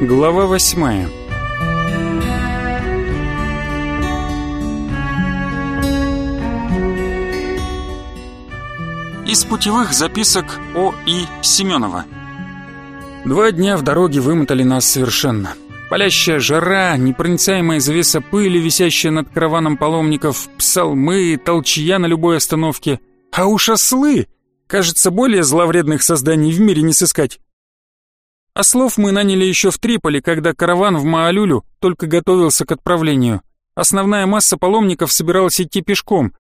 Глава восьмая Из путевых записок О. И. Семенова Два дня в дороге вымотали нас совершенно. Палящая жара, непроницаемая завеса пыли, висящая над караваном паломников, псалмы, толчья на любой остановке. А уж ослы! Кажется, более зловредных созданий в мире не сыскать. А ослов мы наняли еще в Триполи, когда караван в Маалюлю только готовился к отправлению. Основная масса паломников собиралась идти пешком.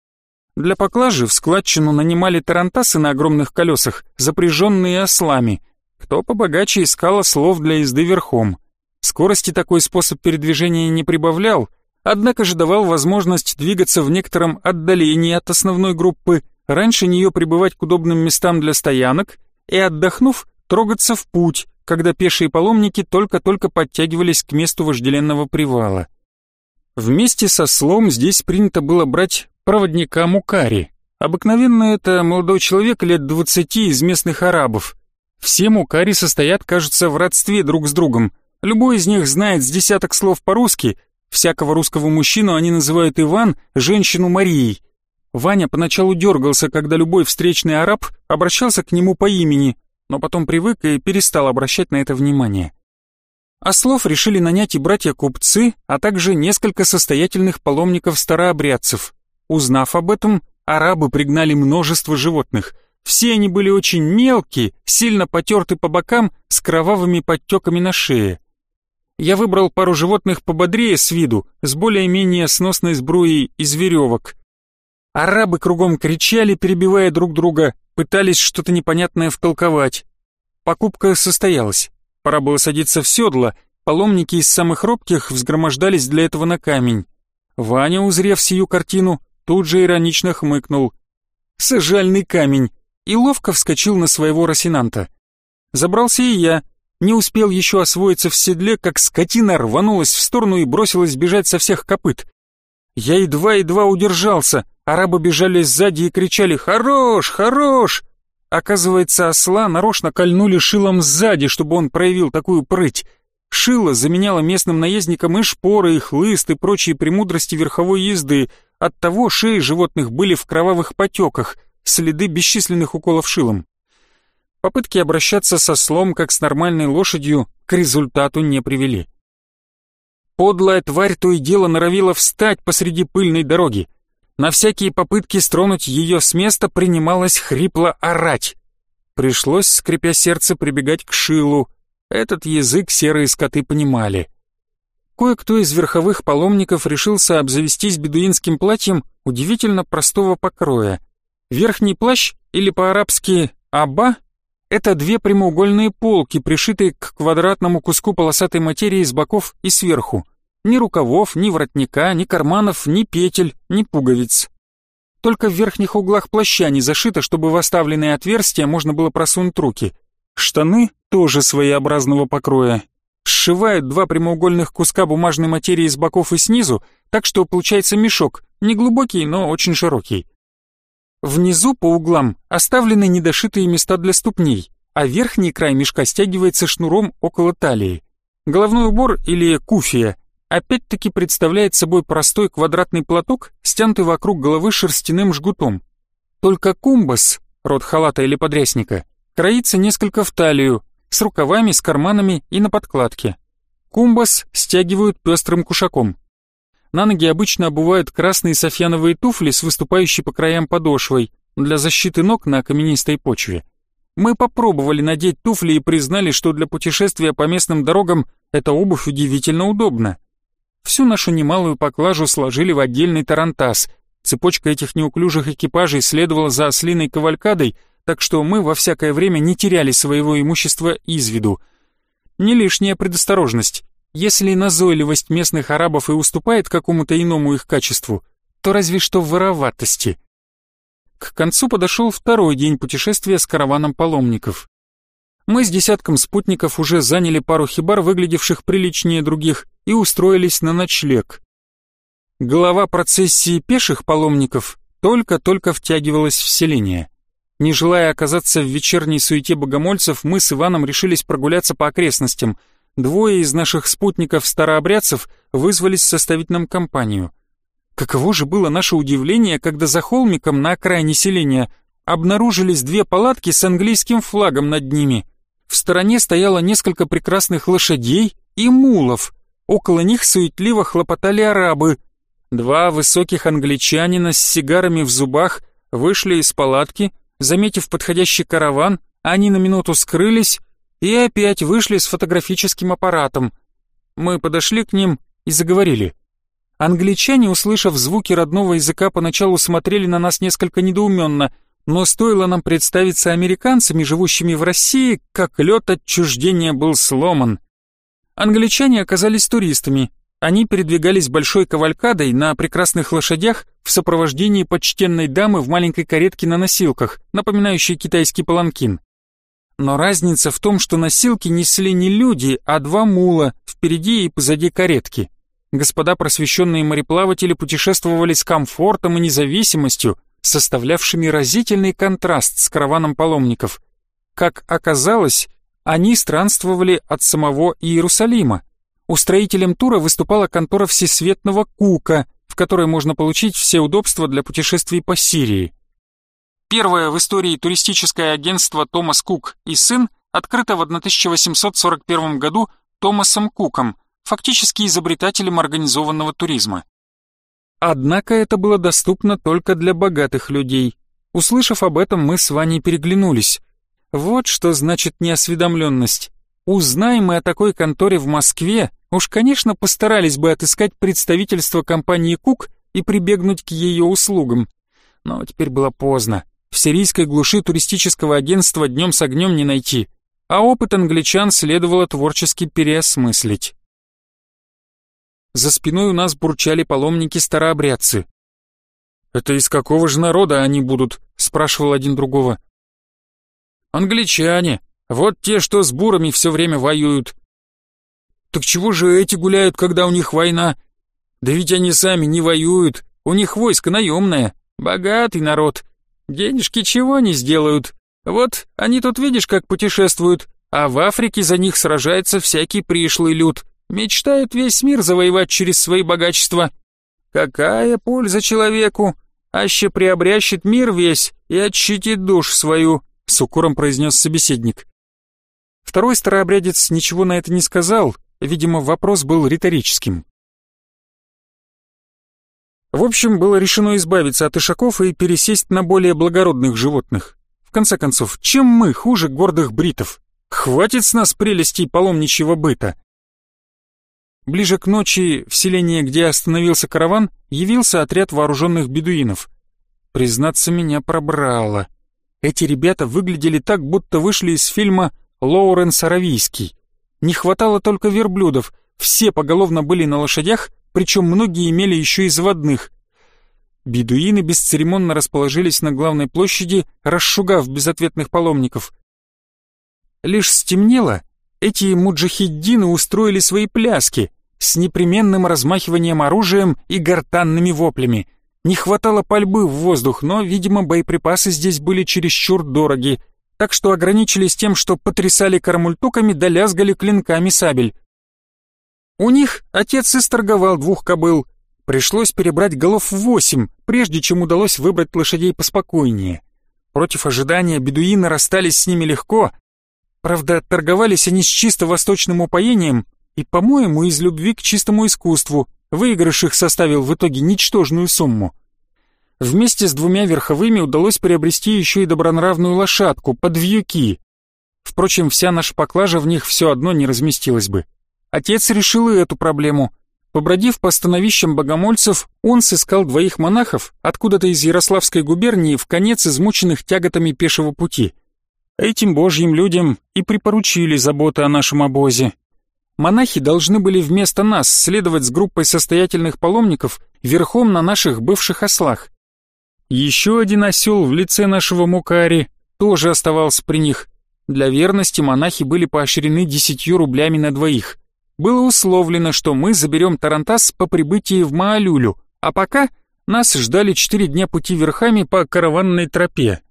Для поклажи в складчину нанимали тарантасы на огромных колесах, запряженные ослами. Кто побогаче искал ослов для езды верхом. Скорости такой способ передвижения не прибавлял, однако же давал возможность двигаться в некотором отдалении от основной группы, раньше нее прибывать к удобным местам для стоянок и, отдохнув, трогаться в путь, когда пешие паломники только-только подтягивались к месту вожделенного привала. Вместе со слом здесь принято было брать проводника Мукари. Обыкновенно это молодой человек лет двадцати из местных арабов. Все Мукари состоят, кажется, в родстве друг с другом. Любой из них знает с десяток слов по-русски. Всякого русского мужчину они называют Иван, женщину Марией. Ваня поначалу дергался, когда любой встречный араб обращался к нему по имени – но потом привык и перестал обращать на это внимание. А Ослов решили нанять и братья-купцы, а также несколько состоятельных паломников-старообрядцев. Узнав об этом, арабы пригнали множество животных. Все они были очень мелкие, сильно потерты по бокам, с кровавыми подтеками на шее. Я выбрал пару животных пободрее с виду, с более-менее сносной сбруей из веревок. Арабы кругом кричали, перебивая друг друга, пытались что-то непонятное втолковать. Покупка состоялась. Пора было садиться в седло, паломники из самых робких взгромождались для этого на камень. Ваня, узрев сию картину, тут же иронично хмыкнул. «Сажальный камень!» и ловко вскочил на своего росинанта. Забрался и я, не успел еще освоиться в седле, как скотина рванулась в сторону и бросилась бежать со всех копыт. Я едва-едва удержался. Арабы бежали сзади и кричали «Хорош! Хорош!». Оказывается, осла нарочно кольнули шилом сзади, чтобы он проявил такую прыть. Шило заменяло местным наездникам и шпоры, и хлыст, и прочие премудрости верховой езды. Оттого шеи животных были в кровавых потеках, следы бесчисленных уколов шилом. Попытки обращаться со слом, как с нормальной лошадью, к результату не привели. Подлая тварь то и дело норовила встать посреди пыльной дороги. На всякие попытки стронуть ее с места принималось хрипло орать. Пришлось, скрипя сердце, прибегать к шилу. Этот язык серые скоты понимали. Кое-кто из верховых паломников решился обзавестись бедуинским платьем удивительно простого покроя. Верхний плащ, или по-арабски «аба», это две прямоугольные полки, пришитые к квадратному куску полосатой материи с боков и сверху. Ни рукавов, ни воротника, ни карманов, ни петель, ни пуговиц. Только в верхних углах плаща не зашито, чтобы в оставленные отверстия можно было просунуть руки. Штаны тоже своеобразного покроя. Сшивают два прямоугольных куска бумажной материи с боков и снизу, так что получается мешок, не глубокий, но очень широкий. Внизу по углам оставлены недошитые места для ступней, а верхний край мешка стягивается шнуром около талии. Головной убор или куфия опять-таки представляет собой простой квадратный платок, стянутый вокруг головы шерстяным жгутом. Только кумбас, род халата или подрясника, кроится несколько в талию, с рукавами, с карманами и на подкладке. Кумбас стягивают пестрым кушаком – на ноги обычно обувают красные софьяновые туфли с выступающей по краям подошвой для защиты ног на каменистой почве. Мы попробовали надеть туфли и признали, что для путешествия по местным дорогам эта обувь удивительно удобна. Всю нашу немалую поклажу сложили в отдельный тарантас. Цепочка этих неуклюжих экипажей следовала за ослиной кавалькадой, так что мы во всякое время не теряли своего имущества из виду. Не лишняя предосторожность. Если назойливость местных арабов и уступает какому-то иному их качеству, то разве что вороватости. К концу подошел второй день путешествия с караваном паломников. Мы с десятком спутников уже заняли пару хибар, выглядевших приличнее других, и устроились на ночлег. Глава процессии пеших паломников только-только втягивалась в селение. Не желая оказаться в вечерней суете богомольцев, мы с Иваном решились прогуляться по окрестностям – Двое из наших спутников-старообрядцев вызвались составить нам компанию. Каково же было наше удивление, когда за холмиком на окраине селения обнаружились две палатки с английским флагом над ними. В стороне стояло несколько прекрасных лошадей и мулов. Около них суетливо хлопотали арабы. Два высоких англичанина с сигарами в зубах вышли из палатки, заметив подходящий караван, они на минуту скрылись, и опять вышли с фотографическим аппаратом. Мы подошли к ним и заговорили. Англичане, услышав звуки родного языка, поначалу смотрели на нас несколько недоуменно, но стоило нам представиться американцами, живущими в России, как лед отчуждения был сломан. Англичане оказались туристами. Они передвигались большой кавалькадой на прекрасных лошадях в сопровождении почтенной дамы в маленькой каретке на носилках, напоминающей китайский паланкин. Но разница в том, что носилки несли не люди, а два мула впереди и позади каретки. Господа просвещенные мореплаватели путешествовали с комфортом и независимостью, составлявшими разительный контраст с караваном паломников. Как оказалось, они странствовали от самого Иерусалима. Устроителем тура выступала контора всесветного Кука, в которой можно получить все удобства для путешествий по Сирии – Первое в истории туристическое агентство Томас Кук и сын открыто в 1841 году Томасом Куком, фактически изобретателем организованного туризма. Однако это было доступно только для богатых людей. Услышав об этом, мы с Ваней переглянулись. Вот что значит неосведомленность. Узнаем мы о такой конторе в Москве, уж, конечно, постарались бы отыскать представительство компании Кук и прибегнуть к ее услугам. Но теперь было поздно сирийской глуши туристического агентства днем с огнем не найти, а опыт англичан следовало творчески переосмыслить. За спиной у нас бурчали паломники-старообрядцы. «Это из какого же народа они будут?» — спрашивал один другого. «Англичане. Вот те, что с бурами все время воюют». «Так чего же эти гуляют, когда у них война?» «Да ведь они сами не воюют. У них войско наемное. Богатый народ. Денежки чего не сделают. Вот, они тут видишь, как путешествуют, а в Африке за них сражается всякий пришлый люд. Мечтает весь мир завоевать через свои богачества. Какая польза человеку? Аще приобрящет мир весь и отщитит душ свою», — с укором произнес собеседник. Второй старообрядец ничего на это не сказал, видимо, вопрос был риторическим. В общем, было решено избавиться от ишаков и пересесть на более благородных животных. В конце концов, чем мы хуже гордых бритов? Хватит с нас прелестей паломничьего быта. Ближе к ночи в селение, где остановился караван, явился отряд вооруженных бедуинов. Признаться, меня пробрало. Эти ребята выглядели так, будто вышли из фильма «Лоуренс Аравийский». Не хватало только верблюдов, все поголовно были на лошадях, причем многие имели еще и заводных. Бедуины бесцеремонно расположились на главной площади, расшугав безответных паломников. Лишь стемнело, эти муджахиддины устроили свои пляски с непременным размахиванием оружием и гортанными воплями. Не хватало пальбы в воздух, но, видимо, боеприпасы здесь были чересчур дороги, так что ограничились тем, что потрясали кармультуками да лязгали клинками сабель. У них отец исторговал двух кобыл. Пришлось перебрать голов восемь, прежде чем удалось выбрать лошадей поспокойнее. Против ожидания бедуины расстались с ними легко. Правда, торговались они с чисто восточным упоением и, по-моему, из любви к чистому искусству. Выигрыш их составил в итоге ничтожную сумму. Вместе с двумя верховыми удалось приобрести еще и добронравную лошадку подвьюки. Впрочем, вся наша поклажа в них все одно не разместилась бы. Отец решил и эту проблему. Побродив по становищам богомольцев, он сыскал двоих монахов откуда-то из Ярославской губернии в конец измученных тяготами пешего пути. Этим божьим людям и припоручили заботы о нашем обозе. Монахи должны были вместо нас следовать с группой состоятельных паломников верхом на наших бывших ослах. Еще один осел в лице нашего мукари тоже оставался при них – для верности монахи были поощрены десятью рублями на двоих было условлено, что мы заберем Тарантас по прибытии в Маалюлю, а пока нас ждали четыре дня пути верхами по караванной тропе.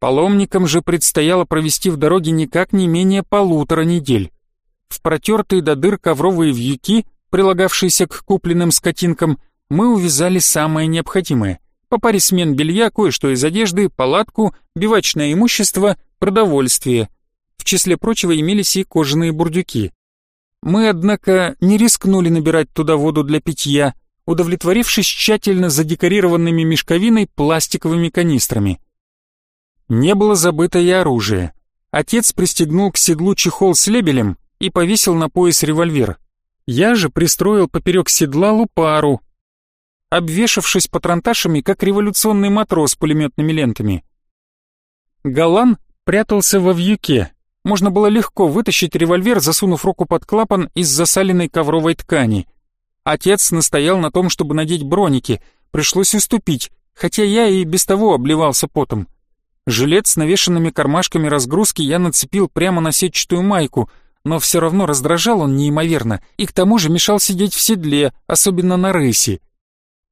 Паломникам же предстояло провести в дороге никак не менее полутора недель. В протертые до дыр ковровые вьюки, прилагавшиеся к купленным скотинкам, мы увязали самое необходимое. По паре смен белья, кое-что из одежды, палатку, бивачное имущество, продовольствие. В числе прочего имелись и кожаные бурдюки. Мы, однако, не рискнули набирать туда воду для питья, удовлетворившись тщательно задекорированными мешковиной пластиковыми канистрами. Не было забыто и оружие. Отец пристегнул к седлу чехол с лебелем и повесил на пояс револьвер. Я же пристроил поперек седла лупару, обвешавшись патронташами, как революционный матрос с пулеметными лентами. Галан прятался во вьюке, можно было легко вытащить револьвер, засунув руку под клапан из засаленной ковровой ткани. Отец настоял на том, чтобы надеть броники, пришлось уступить, хотя я и без того обливался потом. Жилет с навешенными кармашками разгрузки я нацепил прямо на сетчатую майку, но все равно раздражал он неимоверно и к тому же мешал сидеть в седле, особенно на рысе.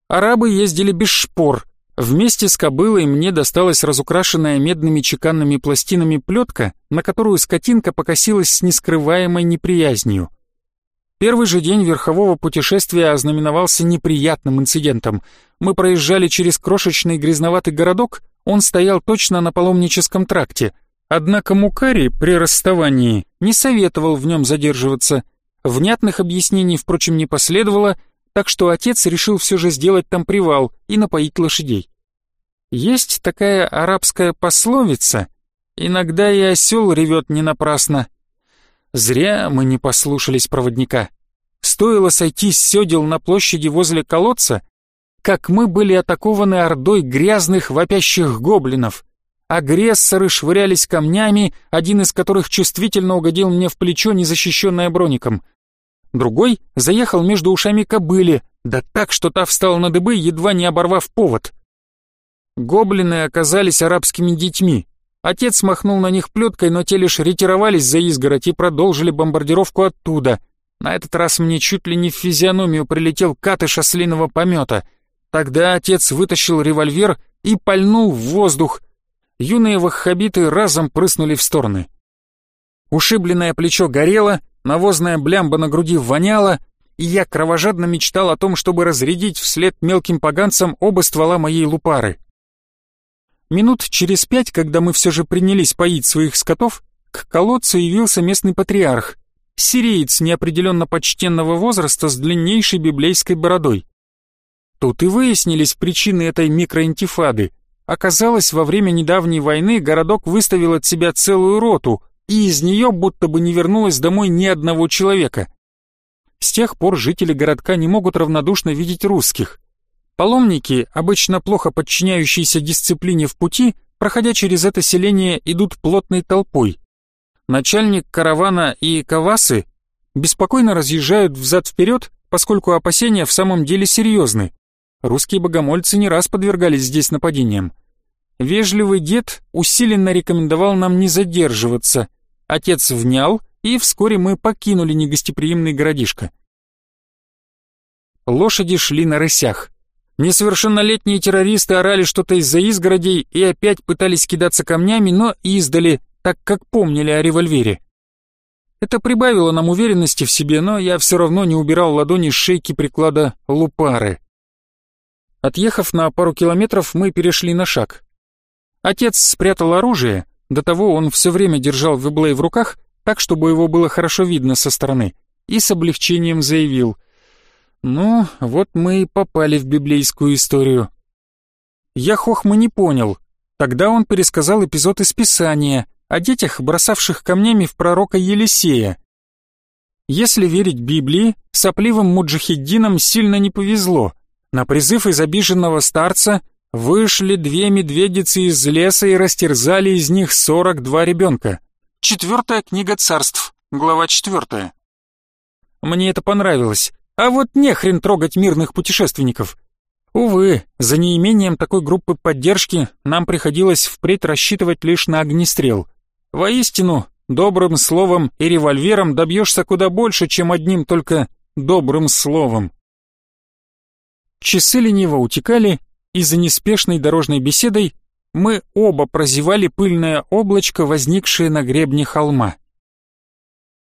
Арабы ездили без шпор, Вместе с кобылой мне досталась разукрашенная медными чеканными пластинами плетка, на которую скотинка покосилась с нескрываемой неприязнью. Первый же день верхового путешествия ознаменовался неприятным инцидентом. Мы проезжали через крошечный грязноватый городок, он стоял точно на паломническом тракте. Однако Мукари при расставании не советовал в нем задерживаться. Внятных объяснений, впрочем, не последовало, так что отец решил все же сделать там привал и напоить лошадей. Есть такая арабская пословица «Иногда и осел ревет не напрасно». Зря мы не послушались проводника. Стоило сойти с седел на площади возле колодца, как мы были атакованы ордой грязных вопящих гоблинов. Агрессоры швырялись камнями, один из которых чувствительно угодил мне в плечо, незащищенное броником. Другой заехал между ушами кобыли, да так, что та встала на дыбы, едва не оборвав повод. Гоблины оказались арабскими детьми. Отец махнул на них плеткой, но те лишь ретировались за изгородь и продолжили бомбардировку оттуда. На этот раз мне чуть ли не в физиономию прилетел катыш ослиного помета. Тогда отец вытащил револьвер и пальнул в воздух. Юные ваххабиты разом прыснули в стороны. Ушибленное плечо горело, навозная блямба на груди воняла, и я кровожадно мечтал о том, чтобы разрядить вслед мелким поганцам оба ствола моей лупары. Минут через пять, когда мы все же принялись поить своих скотов, к колодцу явился местный патриарх, сириец неопределенно почтенного возраста с длиннейшей библейской бородой. Тут и выяснились причины этой микроинтифады. Оказалось, во время недавней войны городок выставил от себя целую роту, и из нее будто бы не вернулось домой ни одного человека. С тех пор жители городка не могут равнодушно видеть русских – Паломники, обычно плохо подчиняющиеся дисциплине в пути, проходя через это селение, идут плотной толпой. Начальник каравана и кавасы беспокойно разъезжают взад-вперед, поскольку опасения в самом деле серьезны. Русские богомольцы не раз подвергались здесь нападениям. Вежливый дед усиленно рекомендовал нам не задерживаться. Отец внял, и вскоре мы покинули негостеприимный городишко. Лошади шли на рысях. Несовершеннолетние террористы орали что-то из-за изгородей и опять пытались кидаться камнями, но издали, так как помнили о револьвере. Это прибавило нам уверенности в себе, но я все равно не убирал ладони с шейки приклада лупары. Отъехав на пару километров, мы перешли на шаг. Отец спрятал оружие, до того он все время держал веблей в руках, так, чтобы его было хорошо видно со стороны, и с облегчением заявил — ну, вот мы и попали в библейскую историю. Я хохма не понял. Тогда он пересказал эпизод из Писания о детях, бросавших камнями в пророка Елисея. Если верить Библии, сопливым муджахиддинам сильно не повезло. На призыв из обиженного старца вышли две медведицы из леса и растерзали из них 42 ребенка. Четвертая книга царств, глава четвертая. Мне это понравилось. А вот не хрен трогать мирных путешественников. Увы, за неимением такой группы поддержки нам приходилось впредь рассчитывать лишь на огнестрел. Воистину, добрым словом и револьвером добьешься куда больше, чем одним только добрым словом. Часы лениво утекали, и за неспешной дорожной беседой мы оба прозевали пыльное облачко, возникшее на гребне холма.